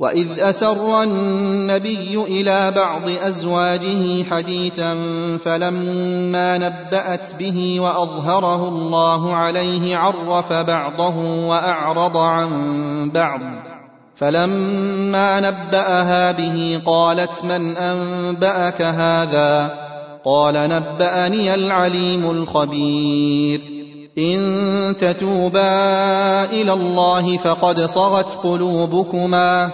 واذ اسر النبي إلى بعض ازواجه حديثا فلما نبات به واظهره الله عليه عرف بعضه واعرض عن بعض فلما نباها به قالت من انباك هذا قال نباني العليم الخبير ان تتوبا إلى الله فقد صغت قلوبكما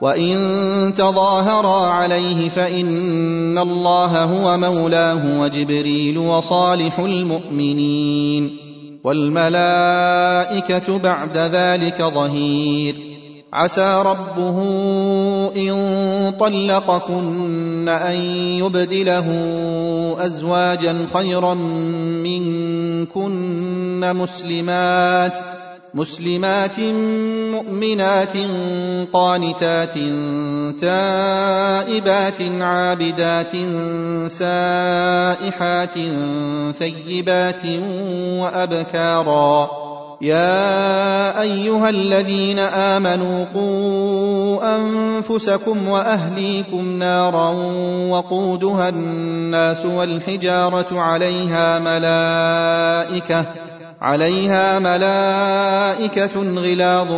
وان تظاهرا عليه فان الله هو مولاه وجبريل وصالح المؤمنين والملائكه بعد ذلك ظهير عسى ربه ان طلقكن ان يبدله ازواجا خيرا منكن مسلمات مسلمات مؤمنات قانتات تائبات عابدات سائحات ثيبات وأبكارا. يا أيها الذين آمنوا قوا أنفسكم وأهليكم نارا وقودها الناس والحجارة عليها ملائكة عليها ملائكة غلاظ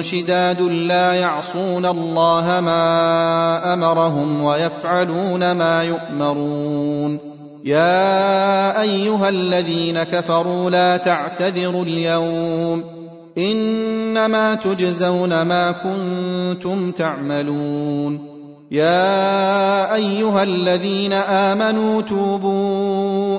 شداد لا يعصون الله ما أمرهم ويفعلون ما يؤمرون. يا أيها الذين كفروا لا تعتذروا اليوم. إنما تجزون ما كنتم تعملون. يا أيها الذين آمنوا توبوا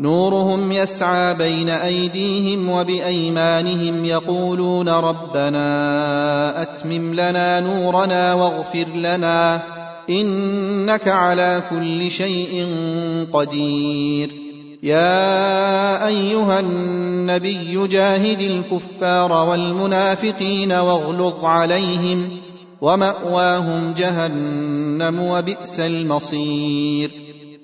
نورهم يسعى بين أيديهم وبأيمانهم يقولون ربنا أتمم لنا نورنا واغفر لنا إنك على كل شيء قدير. يا أيها النبي جاهد الكفار والمنافقين واغلظ عليهم ومأواهم جهنم وبئس المصير.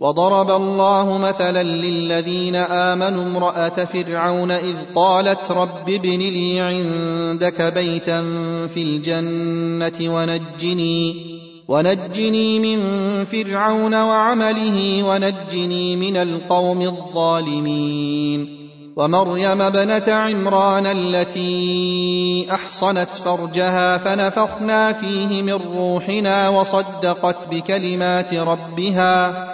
وضرب الله مثلا للذين آمنوا امرأة فرعون إذ قالت رب ابن لي عندك بيتا في الجنة ونجني ونجني من فرعون وعمله ونجني من القوم الظالمين. ومريم ابنة عمران التي أحصنت فرجها فنفخنا فيه من روحنا وصدقت بكلمات ربها.